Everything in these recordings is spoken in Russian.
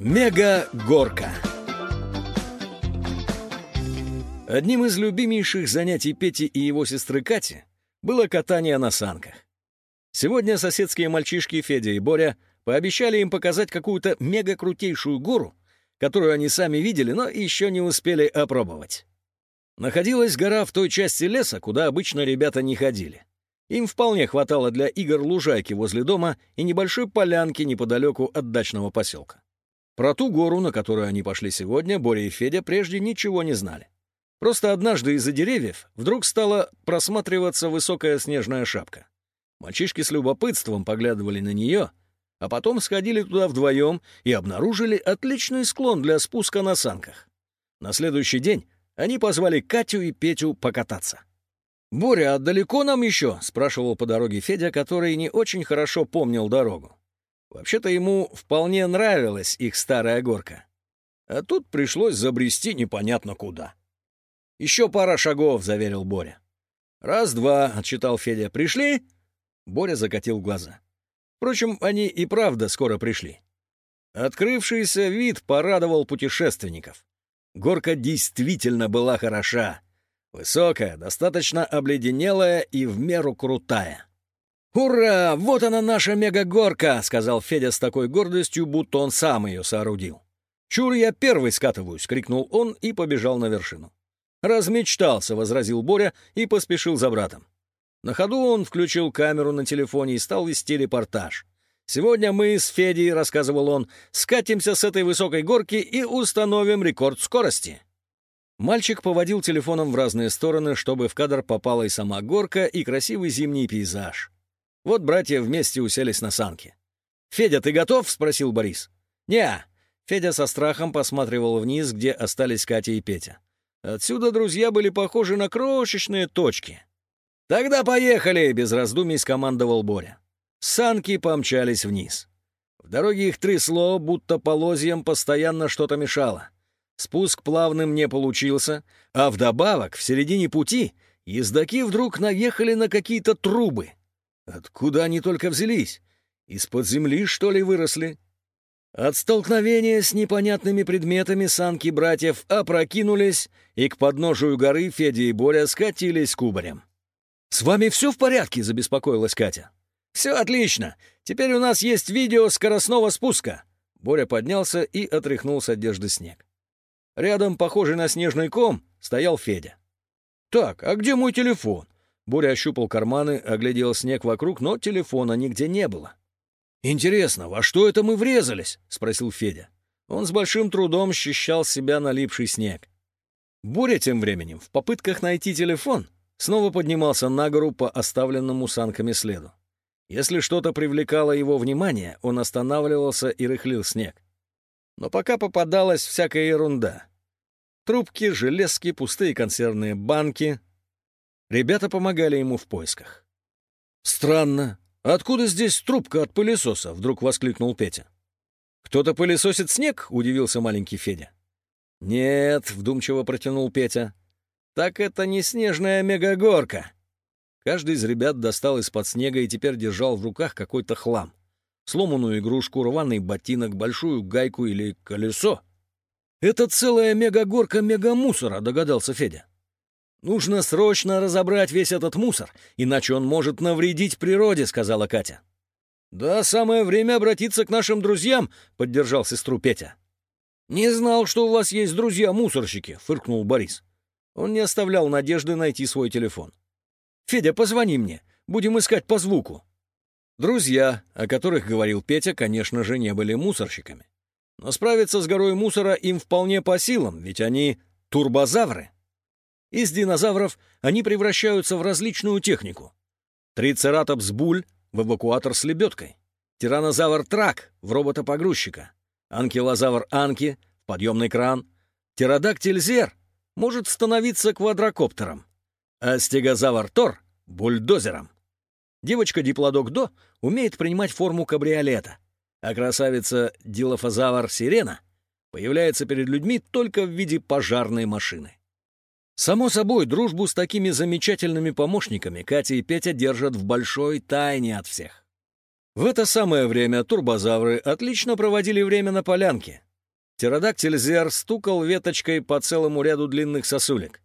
Мега-горка Одним из любимейших занятий Пети и его сестры Кати было катание на санках. Сегодня соседские мальчишки Федя и Боря пообещали им показать какую-то мега-крутейшую гору, которую они сами видели, но еще не успели опробовать. Находилась гора в той части леса, куда обычно ребята не ходили. Им вполне хватало для игр лужайки возле дома и небольшой полянки неподалеку от дачного поселка. Про ту гору, на которую они пошли сегодня, Боря и Федя прежде ничего не знали. Просто однажды из-за деревьев вдруг стала просматриваться высокая снежная шапка. Мальчишки с любопытством поглядывали на нее, а потом сходили туда вдвоем и обнаружили отличный склон для спуска на санках. На следующий день они позвали Катю и Петю покататься. «Боря, а далеко нам еще?» — спрашивал по дороге Федя, который не очень хорошо помнил дорогу. Вообще-то ему вполне нравилась их старая горка. А тут пришлось забрести непонятно куда. «Еще пара шагов», — заверил Боря. «Раз-два», — отчитал Федя. «Пришли?» Боря закатил глаза. Впрочем, они и правда скоро пришли. Открывшийся вид порадовал путешественников. Горка действительно была хороша. Высокая, достаточно обледенелая и в меру крутая. «Ура! Вот она наша мегагорка!» — сказал Федя с такой гордостью, будто он сам ее соорудил. «Чур, я первый скатываюсь!» — крикнул он и побежал на вершину. «Размечтался!» — возразил Боря и поспешил за братом. На ходу он включил камеру на телефоне и стал вести репортаж. «Сегодня мы с Федей, — рассказывал он, — скатимся с этой высокой горки и установим рекорд скорости». Мальчик поводил телефоном в разные стороны, чтобы в кадр попала и сама горка, и красивый зимний пейзаж. Вот братья вместе уселись на санки. «Федя, ты готов?» — спросил Борис. «Не». Федя со страхом посматривал вниз, где остались Катя и Петя. Отсюда друзья были похожи на крошечные точки. «Тогда поехали!» — без раздумий скомандовал Боря. Санки помчались вниз. В дороге их трясло, будто полозьям постоянно что-то мешало. Спуск плавным не получился, а вдобавок, в середине пути, ездаки вдруг наехали на какие-то трубы. Откуда они только взялись? Из-под земли, что ли, выросли? От столкновения с непонятными предметами санки братьев опрокинулись, и к подножию горы Федя и Боря скатились кубарем. «С вами все в порядке?» — забеспокоилась Катя. «Все отлично. Теперь у нас есть видео скоростного спуска». Боря поднялся и отряхнул с одежды снег. Рядом, похожий на снежный ком, стоял Федя. «Так, а где мой телефон?» Боря ощупал карманы, оглядел снег вокруг, но телефона нигде не было. «Интересно, во что это мы врезались?» — спросил Федя. Он с большим трудом счищал себя налипший снег. Боря тем временем, в попытках найти телефон, снова поднимался на гору по оставленному санками следу. Если что-то привлекало его внимание, он останавливался и рыхлил снег. Но пока попадалась всякая ерунда. Трубки, железки, пустые консервные банки. Ребята помогали ему в поисках. «Странно. Откуда здесь трубка от пылесоса?» — вдруг воскликнул Петя. «Кто-то пылесосит снег?» — удивился маленький Федя. «Нет», — вдумчиво протянул Петя. «Так это не снежная мегагорка». Каждый из ребят достал из-под снега и теперь держал в руках какой-то хлам сломанную игрушку, рваный ботинок, большую гайку или колесо. «Это целая мегагорка мегамусора», — догадался Федя. «Нужно срочно разобрать весь этот мусор, иначе он может навредить природе», — сказала Катя. «Да, самое время обратиться к нашим друзьям», — поддержал сестру Петя. «Не знал, что у вас есть друзья-мусорщики», — фыркнул Борис. Он не оставлял надежды найти свой телефон. «Федя, позвони мне. Будем искать по звуку». Друзья, о которых говорил Петя, конечно же, не были мусорщиками. Но справиться с горой мусора им вполне по силам, ведь они турбозавры. Из динозавров они превращаются в различную технику. Трицератопс буль в эвакуатор с лебедкой, тиранозавр трак в робота-погрузчика, анкилозавр анки в подъемный кран, птеродактиль зер может становиться квадрокоптером, а стегозавр тор — бульдозером. Девочка-диплодок До умеет принимать форму кабриолета, а красавица Дилофазавр Сирена появляется перед людьми только в виде пожарной машины. Само собой, дружбу с такими замечательными помощниками Катя и Петя держат в большой тайне от всех. В это самое время турбозавры отлично проводили время на полянке, Птеродактиль Зер стукал веточкой по целому ряду длинных сосулек.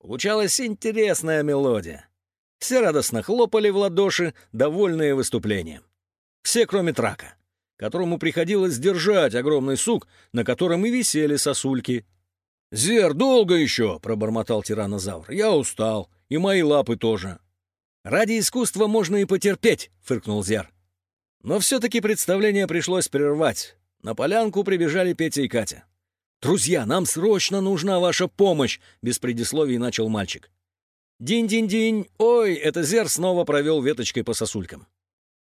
Получалась интересная мелодия. Все радостно хлопали в ладоши, довольные выступлением. Все, кроме Трака, которому приходилось держать огромный сук, на котором и висели сосульки. «Зер, долго еще!» — пробормотал тиранозавр. «Я устал, и мои лапы тоже». «Ради искусства можно и потерпеть», — фыркнул Зер. Но все-таки представление пришлось прервать. На полянку прибежали Петя и Катя. «Друзья, нам срочно нужна ваша помощь!» — без предисловий начал мальчик. «Динь-динь-динь! Ой, это Зер снова провел веточкой по сосулькам».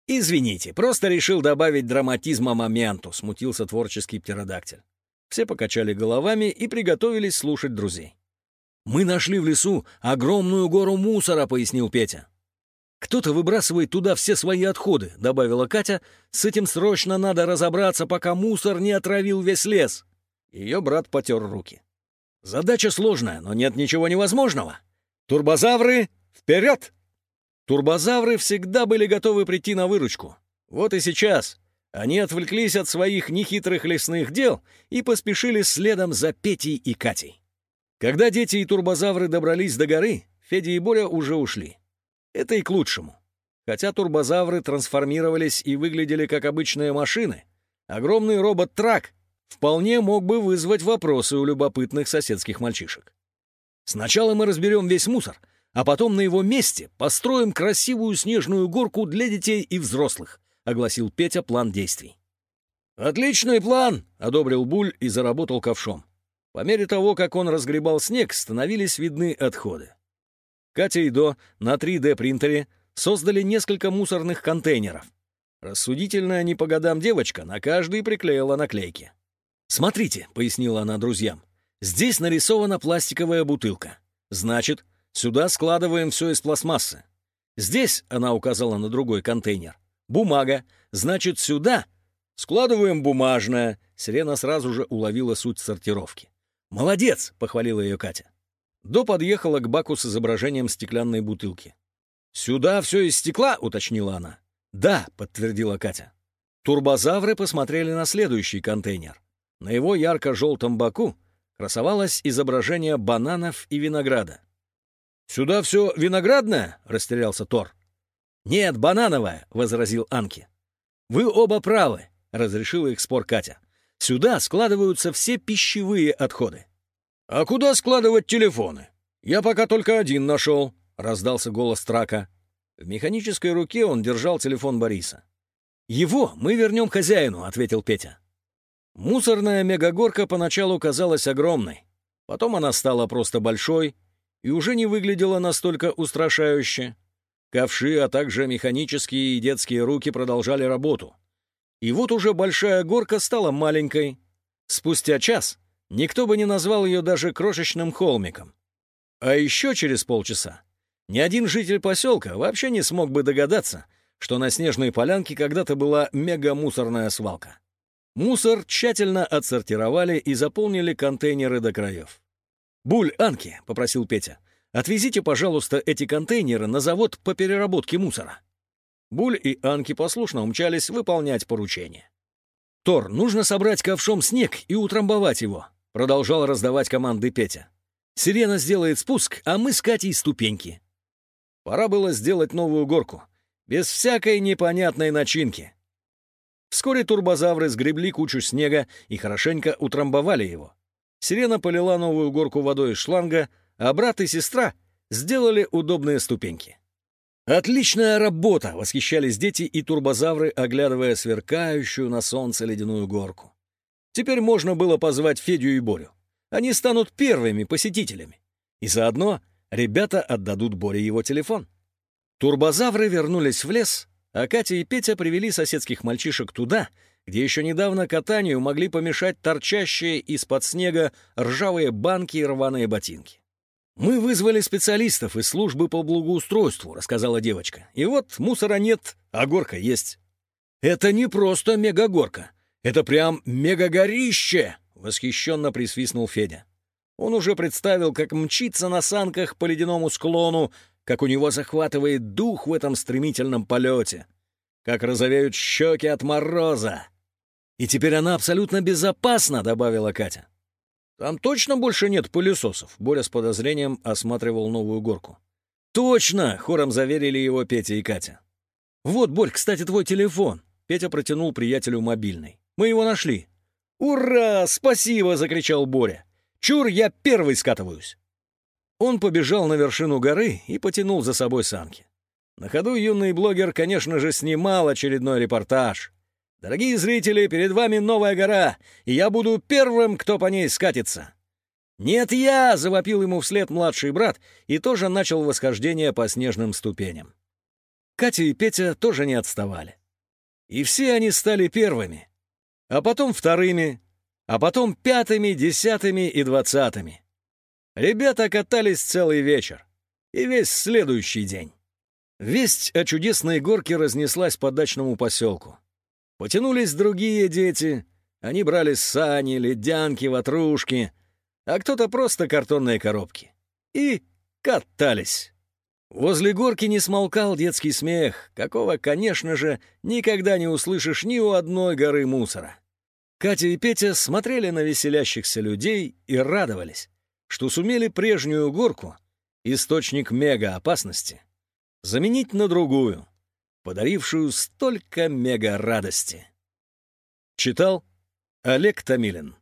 «Извините, просто решил добавить драматизма моменту», — смутился творческий птеродактиль. Все покачали головами и приготовились слушать друзей. «Мы нашли в лесу огромную гору мусора», — пояснил Петя. «Кто-то выбрасывает туда все свои отходы», — добавила Катя. «С этим срочно надо разобраться, пока мусор не отравил весь лес». Ее брат потер руки. «Задача сложная, но нет ничего невозможного. Турбозавры, вперед!» Турбозавры всегда были готовы прийти на выручку. Вот и сейчас. Они отвлеклись от своих нехитрых лесных дел и поспешили следом за Петей и Катей. Когда дети и турбозавры добрались до горы, Федя и Боря уже ушли. Это и к лучшему. Хотя турбозавры трансформировались и выглядели как обычные машины, огромный робот-трак вполне мог бы вызвать вопросы у любопытных соседских мальчишек. Сначала мы разберем весь мусор, а потом на его месте построим красивую снежную горку для детей и взрослых», — огласил Петя план действий. «Отличный план!» — одобрил Буль и заработал ковшом. По мере того, как он разгребал снег, становились видны отходы. Катя и До на 3D-принтере создали несколько мусорных контейнеров. Рассудительная не по годам девочка на каждый приклеила наклейки. «Смотрите», — пояснила она друзьям, — «здесь нарисована пластиковая бутылка. Значит, сюда складываем все из пластмассы. Здесь, — она указала на другой контейнер, — бумага. Значит, сюда складываем бумажное». Сирена сразу же уловила суть сортировки. «Молодец!» — похвалила ее Катя. До подъехала к баку с изображением стеклянной бутылки. «Сюда все из стекла?» — уточнила она. «Да», — подтвердила Катя. Турбозавры посмотрели на следующий контейнер. На его ярко-желтом боку красовалось изображение бананов и винограда. «Сюда все виноградное?» — растерялся Тор. «Нет, банановое», — возразил Анки. «Вы оба правы», — разрешила их спор Катя. «Сюда складываются все пищевые отходы. «А куда складывать телефоны? Я пока только один нашел», — раздался голос Трака. В механической руке он держал телефон Бориса. «Его мы вернем хозяину», — ответил Петя. Мусорная мегагорка поначалу казалась огромной. Потом она стала просто большой и уже не выглядела настолько устрашающе. Ковши, а также механические и детские руки продолжали работу. И вот уже большая горка стала маленькой. Спустя час Никто бы не назвал ее даже крошечным холмиком. А еще через полчаса ни один житель поселка вообще не смог бы догадаться, что на снежной полянке когда-то была мегамусорная свалка. Мусор тщательно отсортировали и заполнили контейнеры до краев. «Буль, Анки», — попросил Петя, — «отвезите, пожалуйста, эти контейнеры на завод по переработке мусора». Буль и Анки послушно умчались выполнять поручение. «Тор, нужно собрать ковшом снег и утрамбовать его», Продолжал раздавать команды Петя. «Сирена сделает спуск, а мы с Катей ступеньки». Пора было сделать новую горку, без всякой непонятной начинки. Вскоре турбозавры сгребли кучу снега и хорошенько утрамбовали его. Сирена полила новую горку водой из шланга, а брат и сестра сделали удобные ступеньки. «Отличная работа!» — восхищались дети и турбозавры, оглядывая сверкающую на солнце ледяную горку. Теперь можно было позвать Федю и Борю. Они станут первыми посетителями. И заодно ребята отдадут Боре его телефон. Турбозавры вернулись в лес, а Катя и Петя привели соседских мальчишек туда, где еще недавно катанию могли помешать торчащие из-под снега ржавые банки и рваные ботинки. «Мы вызвали специалистов из службы по благоустройству», — рассказала девочка. «И вот мусора нет, а горка есть». «Это не просто мегагорка. «Это прям мегагорище!» — восхищенно присвистнул Федя. Он уже представил, как мчится на санках по ледяному склону, как у него захватывает дух в этом стремительном полете, как розовеют щеки от мороза. И теперь она абсолютно безопасна», — добавила Катя. «Там точно больше нет пылесосов?» — Боря с подозрением осматривал новую горку. «Точно!» — хором заверили его Петя и Катя. «Вот, Борь, кстати, твой телефон». Петя протянул приятелю мобильный. «Мы его нашли». «Ура! Спасибо!» — закричал Боря. «Чур, я первый скатываюсь!» Он побежал на вершину горы и потянул за собой санки. На ходу юный блогер, конечно же, снимал очередной репортаж. «Дорогие зрители, перед вами новая гора, и я буду первым, кто по ней скатится». «Нет, я!» — завопил ему вслед младший брат и тоже начал восхождение по снежным ступеням. Катя и Петя тоже не отставали. И все они стали первыми, а потом вторыми, а потом пятыми, десятыми и двадцатыми. Ребята катались целый вечер и весь следующий день. Весть о чудесной горке разнеслась по дачному поселку. Потянулись другие дети, они брали сани, ледянки, ватрушки, а кто-то просто картонные коробки. И катались. Возле горки не смолкал детский смех, какого, конечно же, никогда не услышишь ни у одной горы мусора. Катя и Петя смотрели на веселящихся людей и радовались, что сумели прежнюю горку, источник мега-опасности, заменить на другую, подарившую столько мега-радости. Читал Олег Томилин